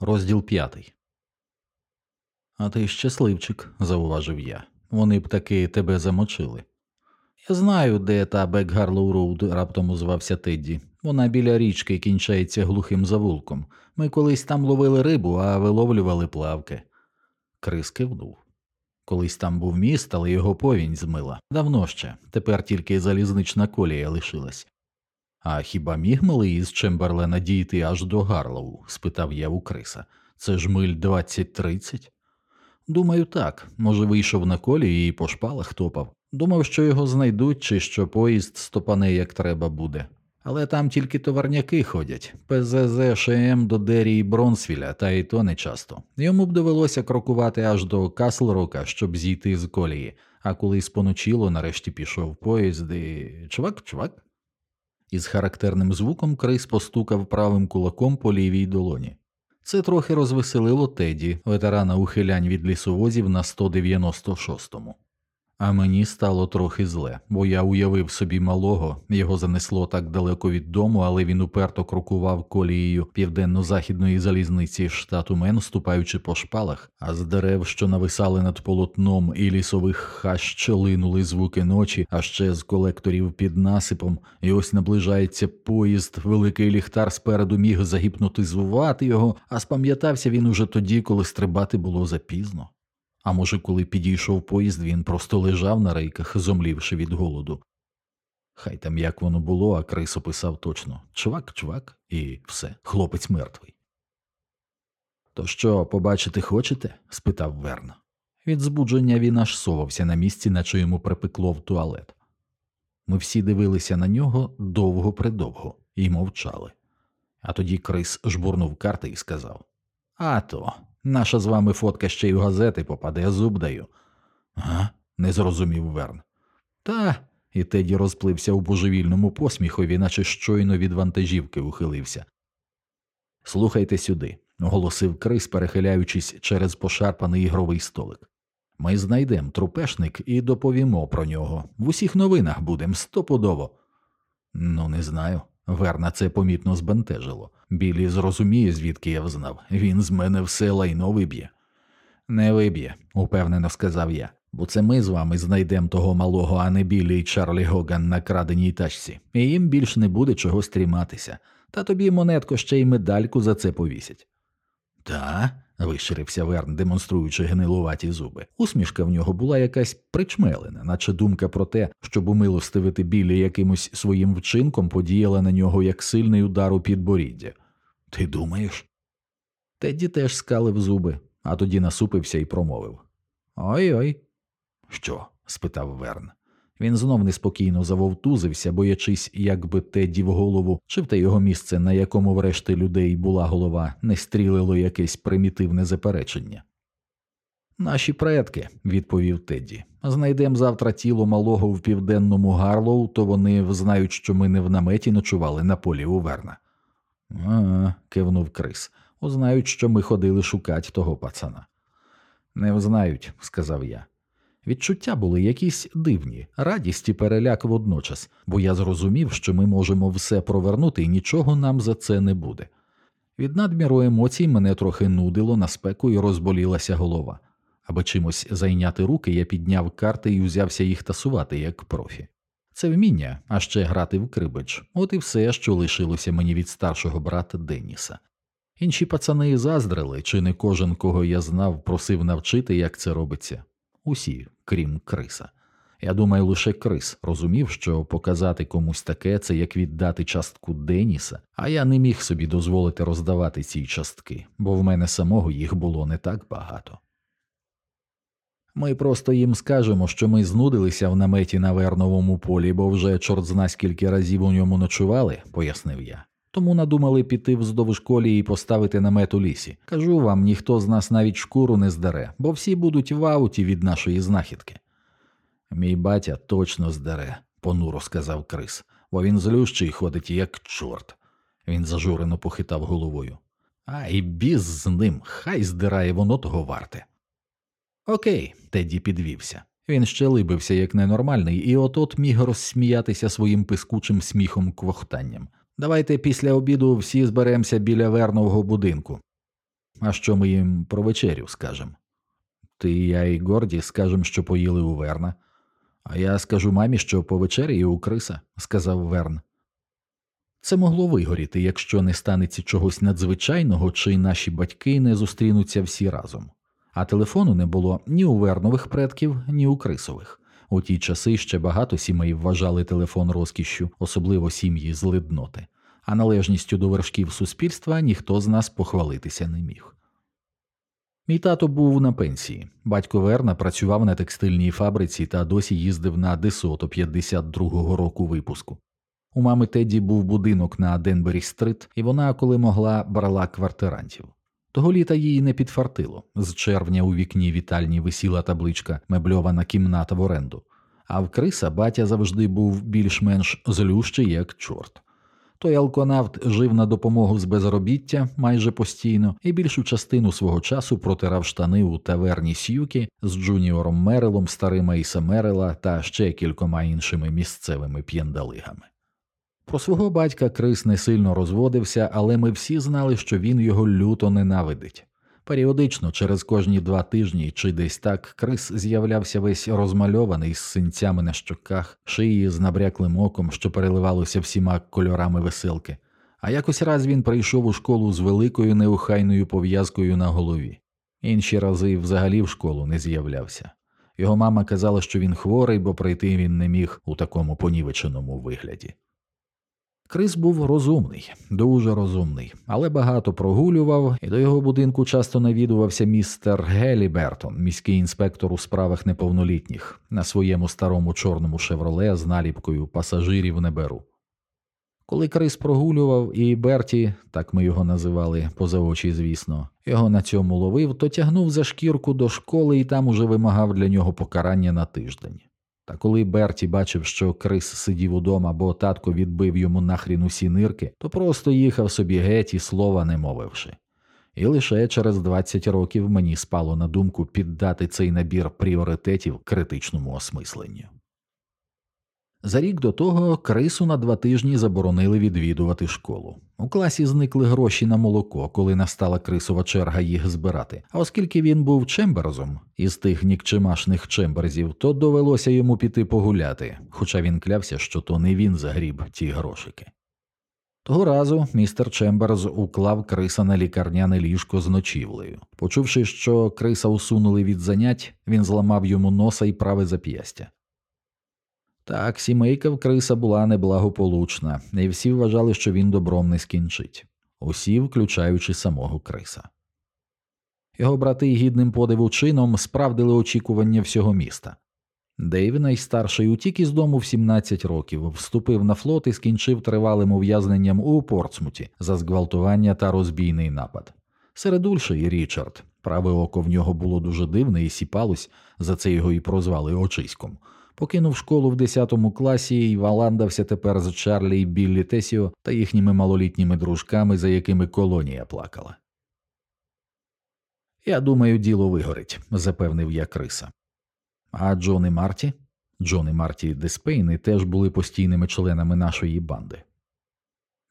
Розділ п'ятий. А ти щасливчик, зауважив я. Вони б таки тебе замочили. Я знаю, де та Бекгарлоу Роуд, раптом озвався Тедді. Вона біля річки кінчається глухим завулком. Ми колись там ловили рибу, а виловлювали плавки. Крис кивнув. Колись там був міст, але його повінь змила. Давно ще, тепер тільки залізнична колія лишилась. А хіба міг малий із Чемберлена дійти аж до Гарлоу? спитав я у Криса. Це ж миль 20-30? Думаю, так. Може, вийшов на колі і по шпалах топав. Думав, що його знайдуть, чи що поїзд стопане як треба буде. Але там тільки товарняки ходять, ПЗЗ ШМ до Дері і Бронсвіля, та й то не часто. Йому б довелося крокувати аж до Каслрока, щоб зійти з колії, а коли споночило, нарешті пішов поїзд і. Чувак, чувак. Із характерним звуком Крис постукав правим кулаком по лівій долоні. Це трохи розвеселило Теді, ветерана ухилянь від лісовозів на 196-му. А мені стало трохи зле, бо я уявив собі малого, його занесло так далеко від дому, але він уперто крокував колією південно-західної залізниці штату Мен, ступаючи по шпалах, а з дерев, що нависали над полотном і лісових хащ линули звуки ночі, а ще з колекторів під насипом, і ось наближається поїзд, великий ліхтар спереду міг загіпнотизувати його, а спам'ятався він уже тоді, коли стрибати було запізно. А може, коли підійшов поїзд, він просто лежав на рейках, зомлівши від голоду. Хай там як воно було, а Крис описав точно чувак, чувак, і все, хлопець мертвий. То що, побачити хочете? спитав Верн. Від збудження він аж совався на місці, наче йому припекло в туалет. Ми всі дивилися на нього довго придовго і мовчали. А тоді Крис жбурнув карти і сказав А то, Наша з вами фотка ще й в газети попаде, я зуб даю. Га? не зрозумів Верн. Та. І Теді розплився у божевільному посміхові, наче щойно від вантажівки ухилився. Слухайте сюди, оголосив Крис, перехиляючись через пошарпаний ігровий столик. Ми знайдемо трупешник і доповімо про нього. В усіх новинах будем стопудово. Ну, не знаю. Верна це помітно збентежило. Білі зрозуміє, звідки я взнав. Він з мене все лайно виб'є. Не виб'є, упевнено сказав я, бо це ми з вами знайдемо того малого, а не Білі і Чарлі Гоган на краденій тачці, і їм більш не буде чого стріматися, та тобі монетко ще й медальку за це повісять. Та, виширився Верн, демонструючи гнилуваті зуби. Усмішка в нього була якась причмелена, наче думка про те, щоб умилостивити білі якимось своїм вчинком, подіяла на нього як сильний удар у підборіддя. Ти думаєш? Тедді теж скалив зуби, а тоді насупився і промовив Ой ой. Що? спитав Верн. Він знов неспокійно завовтузився, боячись, як би Тедді в голову, чи в те його місце, на якому врешті людей була голова, не стрілило якесь примітивне заперечення. Наші предки, відповів Тедді, знайдемо завтра тіло малого в південному Гарлоу, то вони взнають, що ми не в наметі ночували на полі у Верна. А, кивнув Крис. Узнають, що ми ходили шукати того пацана. Не взнають, сказав я. Відчуття були якісь дивні, радість і переляк водночас, бо я зрозумів, що ми можемо все провернути і нічого нам за це не буде. Від надміру емоцій мене трохи нудило на спеку і розболілася голова. Аби чимось зайняти руки, я підняв карти і узявся їх тасувати як профі. Це вміння, а ще грати в крибич, от і все, що лишилося мені від старшого брата Деніса. Інші пацани заздрили, чи не кожен, кого я знав, просив навчити, як це робиться. Усі, крім Криса. Я думаю, лише Крис розумів, що показати комусь таке це як віддати частку Деніса, а я не міг собі дозволити роздавати ці частки, бо в мене самого їх було не так багато. Ми просто їм скажемо, що ми знудилися в наметі на верновому полі, бо вже чорт зна скільки разів у ньому ночували, пояснив я. Тому надумали піти вздовж колії і поставити намет у лісі. Кажу вам, ніхто з нас навіть шкуру не здере, бо всі будуть в ауті від нашої знахідки. Мій батя точно здере, понуро сказав Крис, бо він злющий ходить, як чорт. Він зажурено похитав головою. А і біз з ним, хай здирає воно того варте. Окей, Теді підвівся. Він ще либився як ненормальний, і от от міг розсміятися своїм пискучим сміхом квохтанням. Давайте після обіду всі зберемося біля вернового будинку. А що ми їм про вечерю скажемо? Ти, я і Горді скажемо, що поїли у Верна. А я скажу мамі, що по вечері і у Криса, сказав Верн. Це могло вигоріти, якщо не станеться чогось надзвичайного, чи наші батьки не зустрінуться всі разом. А телефону не було ні у Вернових предків, ні у Крисових. У ті часи ще багато сімей вважали телефон розкішшю, особливо сім'ї з лидноти, а належністю до вершків суспільства ніхто з нас похвалитися не міг. Мій тато був на пенсії. Батько Верна працював на текстильній фабриці та досі їздив на Десото 52-го року випуску. У мами Теді був будинок на Денбері Стрит, і вона, коли могла, брала квартирантів. Того літа їй не підфартило. З червня у вікні вітальні висіла табличка мебльована кімната в оренду, а в Криса батя завжди був більш-менш злющий, як чорт. Той алконавт жив на допомогу з безробіття майже постійно і більшу частину свого часу протирав штани у таверні Сюкі з Джуніором Мерелом, старим Ейса Мерела та ще кількома іншими місцевими п'єндалигами. Про свого батька Крис не сильно розводився, але ми всі знали, що він його люто ненавидить. Періодично, через кожні два тижні чи десь так, Крис з'являвся весь розмальований з синцями на щоках, шиї з набряклим оком, що переливалося всіма кольорами веселки. А якось раз він прийшов у школу з великою неухайною пов'язкою на голові. Інші рази взагалі в школу не з'являвся. Його мама казала, що він хворий, бо прийти він не міг у такому понівеченому вигляді. Крис був розумний, дуже розумний, але багато прогулював, і до його будинку часто навідувався містер Гелі Бертон, міський інспектор у справах неповнолітніх, на своєму старому чорному шевроле з наліпкою пасажирів не беру. Коли Крис прогулював, і Берті, так ми його називали поза очі, звісно, його на цьому ловив, то тягнув за шкірку до школи і там уже вимагав для нього покарання на тиждень. Та коли Берті бачив, що Крис сидів удома, бо татко відбив йому нахрін усі нирки, то просто їхав собі геть і слова не мовивши. І лише через 20 років мені спало на думку піддати цей набір пріоритетів критичному осмисленню. За рік до того Крису на два тижні заборонили відвідувати школу. У класі зникли гроші на молоко, коли настала крисова черга їх збирати. А оскільки він був чемберзом із тих нікчемашних чемберзів, то довелося йому піти погуляти, хоча він клявся, що то не він загріб ті грошики. Того разу містер Чемберз уклав криса на лікарняне ліжко з ночівлею. Почувши, що криса усунули від занять, він зламав йому носа і праве зап'ястя. Так, сімейка в криса була неблагополучна, і всі вважали, що він добром не скінчить, усі, включаючи самого криса. Його брати гідним подиву чином справдили очікування всього міста. Дейв, найстарший, утік із дому в 17 років, вступив на флот і скінчив тривалим ув'язненням у Портсмуті за зґвалтування та розбійний напад. Середульший Річард, праве око в нього було дуже дивне і сіпалось, за це його і прозвали очиськом. Покинув школу в 10 класі і валандався тепер з Чарлі і Біллі Тесіо та їхніми малолітніми дружками, за якими колонія плакала. Я думаю, діло вигорить, запевнив я Криса. А Джон і Марті? Джон і Марті Деспейни теж були постійними членами нашої банди.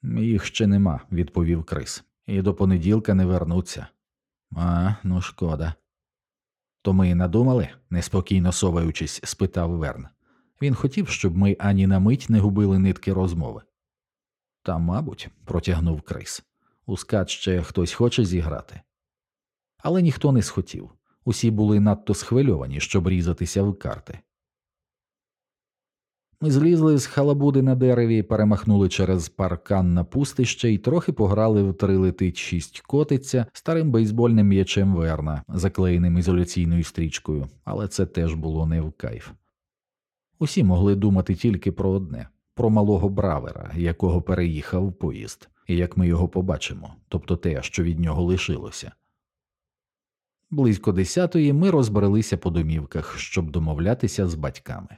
Їх ще нема, відповів Крис, і до понеділка не вернуться. А, ну шкода. То ми надумали? неспокійно соваючись, спитав Верн. Він хотів, щоб ми ані на мить не губили нитки розмови. Та, мабуть, протягнув Крис. У скат ще хтось хоче зіграти. Але ніхто не схотів. Усі були надто схвильовані, щоб різатися в карти. Ми злізли з халабуди на дереві, перемахнули через паркан на пустище і трохи пограли в три летить шість котиця старим бейсбольним м'ячем Верна, заклеєним ізоляційною стрічкою, але це теж було не в кайф. Усі могли думати тільки про одне про малого бравера, якого переїхав поїзд, і як ми його побачимо, тобто те, що від нього лишилося. Близько десятої ми розбралися по домівках, щоб домовлятися з батьками.